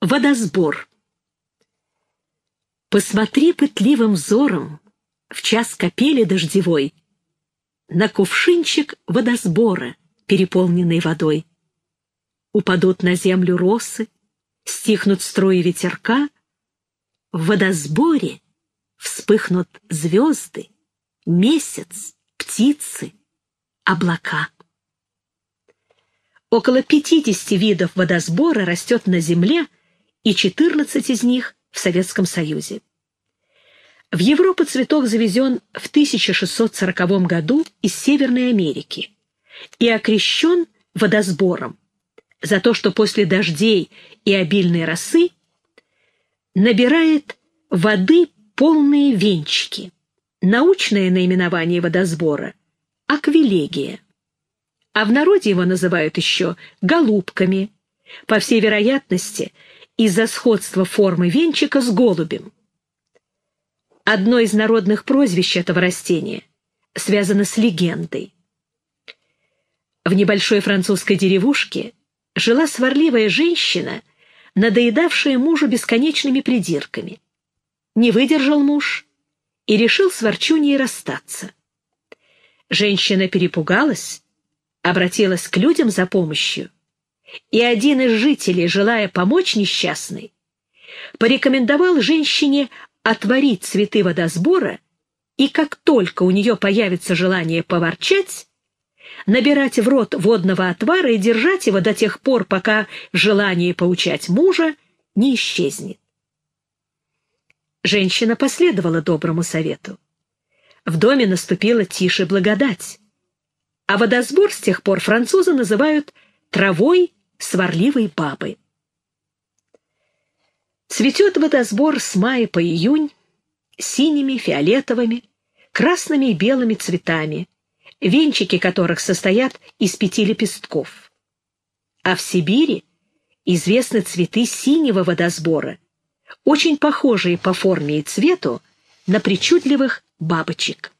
Водосбор. Посмотри пытливым взором в час капели дождевой на кувшинчик водосбора, переполненный водой. Упадут на землю росы, стихнут струи ветерка, в водосборе вспыхнут звезды, месяц, птицы, облака. Около 50 видов водосбора растет на Земле, и 14 из них в Советском Союзе. В Европу цветок завезен в 1640 году из Северной Америки и окрещен водосбором за то, что после дождей и обильной росы набирает воды полные венчики. Научное наименование водосбора – аквилегия а в народе его называют еще голубками, по всей вероятности, из-за сходства формы венчика с голубем. Одно из народных прозвищ этого растения связано с легендой. В небольшой французской деревушке жила сварливая женщина, надоедавшая мужу бесконечными придирками. Не выдержал муж и решил с ворчуньей расстаться. Женщина перепугалась обратилась к людям за помощью, и один из жителей, желая помочь несчастной, порекомендовал женщине отварить цветы водосбора и как только у нее появится желание поворчать, набирать в рот водного отвара и держать его до тех пор, пока желание поучать мужа не исчезнет. Женщина последовала доброму совету. В доме наступила тише благодать а водосбор с тех пор французы называют травой сварливой бабы. Цветет водосбор с мая по июнь синими, фиолетовыми, красными и белыми цветами, венчики которых состоят из пяти лепестков. А в Сибири известны цветы синего водосбора, очень похожие по форме и цвету на причудливых бабочек.